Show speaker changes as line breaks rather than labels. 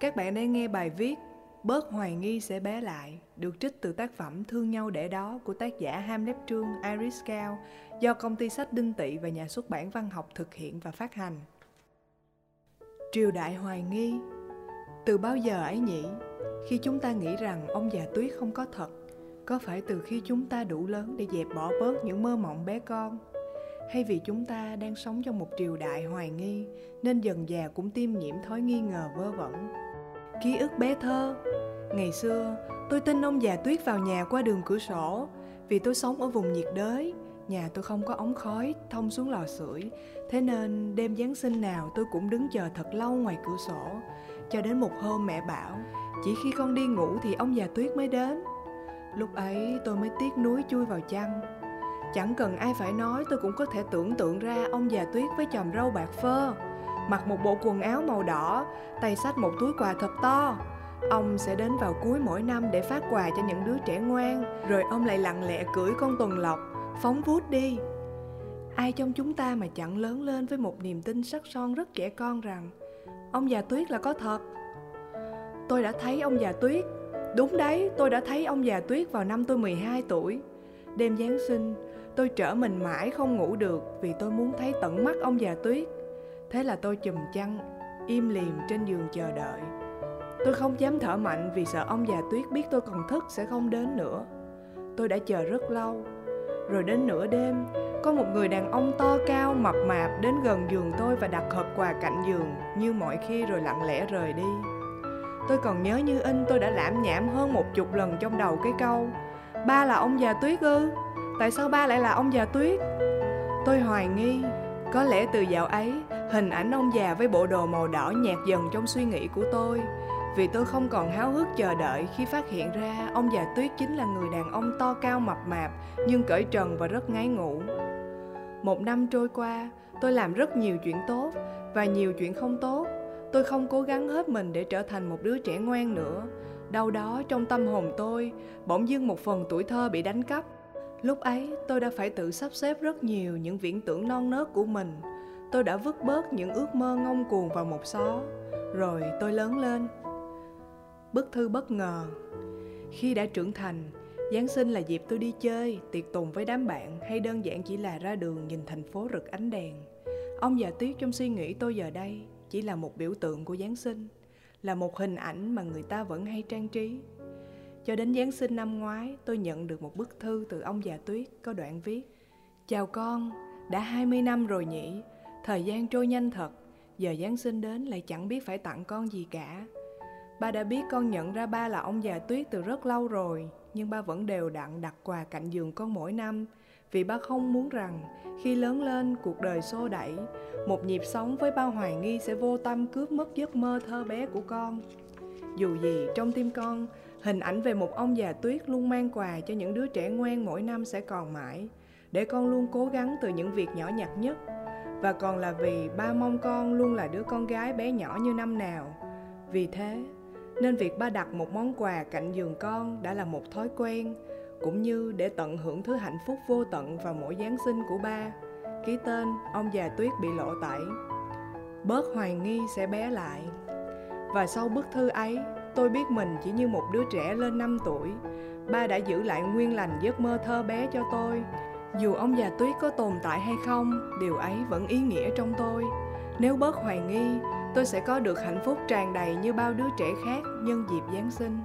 Các bạn đang nghe bài viết Bớt hoài nghi sẽ bé lại, được trích từ tác phẩm Thương nhau để đó của tác giả Hamlet Trương, Iris Cao do công ty sách Đinh Tị và nhà xuất bản văn học thực hiện và phát hành. Triều đại hoài nghi, Từ bao giờ ấy nhỉ? Khi chúng ta nghĩ rằng ông già tuyết không có thật, Có phải từ khi chúng ta đủ lớn để dẹp bỏ bớt những mơ mộng bé con hay vì chúng ta đang sống trong một triều đại hoài nghi, nên dần già cũng tiêm nhiễm thói nghi ngờ vơ vẩn. Ký ức bé thơ, ngày xưa, tôi tin ông già tuyết vào nhà qua đường cửa sổ. Vì tôi sống ở vùng nhiệt đới, nhà tôi không có ống khói, thông xuống lò sưởi. Thế nên đêm giáng sinh nào tôi cũng đứng chờ thật lâu ngoài cửa sổ, cho đến một hôm mẹ bảo, chỉ khi con đi ngủ thì ông già tuyết mới đến. Lúc ấy tôi mới tiếc nuối chui vào chăn. Chẳng cần ai phải nói tôi cũng có thể tưởng tượng ra ông già tuyết với chòm râu bạc phơ. Mặc một bộ quần áo màu đỏ, tay xách một túi quà thật to. Ông sẽ đến vào cuối mỗi năm để phát quà cho những đứa trẻ ngoan Rồi ông lại lặng lẽ cưỡi con tuần lộc, phóng vút đi. Ai trong chúng ta mà chẳng lớn lên với một niềm tin sắc son rất trẻ con rằng Ông già tuyết là có thật? Tôi đã thấy ông già tuyết. Đúng đấy, tôi đã thấy ông già tuyết vào năm tôi 12 tuổi. Đêm Giáng sinh, tôi trở mình mãi không ngủ được vì tôi muốn thấy tận mắt ông già tuyết. Thế là tôi chùm chăn, im lìm trên giường chờ đợi. Tôi không dám thở mạnh vì sợ ông già tuyết biết tôi còn thức sẽ không đến nữa. Tôi đã chờ rất lâu. Rồi đến nửa đêm, có một người đàn ông to cao mập mạp đến gần giường tôi và đặt hộp quà cạnh giường như mọi khi rồi lặng lẽ rời đi. Tôi còn nhớ như in tôi đã lãm nhảm hơn một chục lần trong đầu cái câu Ba là ông già tuyết ư? Tại sao ba lại là ông già tuyết? Tôi hoài nghi, có lẽ từ dạo ấy, hình ảnh ông già với bộ đồ màu đỏ nhạt dần trong suy nghĩ của tôi vì tôi không còn háo hức chờ đợi khi phát hiện ra ông già tuyết chính là người đàn ông to cao mập mạp nhưng cởi trần và rất ngái ngủ. Một năm trôi qua, tôi làm rất nhiều chuyện tốt và nhiều chuyện không tốt. Tôi không cố gắng hết mình để trở thành một đứa trẻ ngoan nữa đâu đó trong tâm hồn tôi bỗng dưng một phần tuổi thơ bị đánh cắp lúc ấy, tôi đã phải tự sắp xếp rất nhiều những viễn tưởng non nớt của mình. Tôi đã vứt bớt những ước mơ ngông cuồng vào một xó. Rồi tôi lớn lên. Bức thư bất ngờ. Khi đã trưởng thành, giáng sinh là dịp tôi đi chơi, tiệc tùng với đám bạn hay đơn giản chỉ là ra đường nhìn thành phố rực ánh đèn. Ông già tuyết trong suy nghĩ tôi giờ đây chỉ là một biểu tượng của giáng sinh, là một hình ảnh mà người ta vẫn hay trang trí. Cho đến Giáng sinh năm ngoái, tôi nhận được một bức thư từ ông già Tuyết có đoạn viết Chào con, đã 20 năm rồi nhỉ, thời gian trôi nhanh thật, giờ Giáng sinh đến lại chẳng biết phải tặng con gì cả. Ba đã biết con nhận ra ba là ông già Tuyết từ rất lâu rồi, nhưng ba vẫn đều đặn đặt quà cạnh giường con mỗi năm vì ba không muốn rằng khi lớn lên cuộc đời xô đẩy một nhịp sống với bao hoài nghi sẽ vô tâm cướp mất giấc mơ thơ bé của con dù gì trong tim con hình ảnh về một ông già tuyết luôn mang quà cho những đứa trẻ ngoan mỗi năm sẽ còn mãi để con luôn cố gắng từ những việc nhỏ nhặt nhất và còn là vì ba mong con luôn là đứa con gái bé nhỏ như năm nào vì thế nên việc ba đặt một món quà cạnh giường con đã là một thói quen cũng như để tận hưởng thứ hạnh phúc vô tận vào mỗi Giáng sinh của ba. Ký tên ông già tuyết bị lộ tẩy. Bớt hoài nghi sẽ bé lại. Và sau bức thư ấy, tôi biết mình chỉ như một đứa trẻ lên 5 tuổi. Ba đã giữ lại nguyên lành giấc mơ thơ bé cho tôi. Dù ông già tuyết có tồn tại hay không, điều ấy vẫn ý nghĩa trong tôi. Nếu bớt hoài nghi, tôi sẽ có được hạnh phúc tràn đầy như bao đứa trẻ khác nhân dịp Giáng sinh.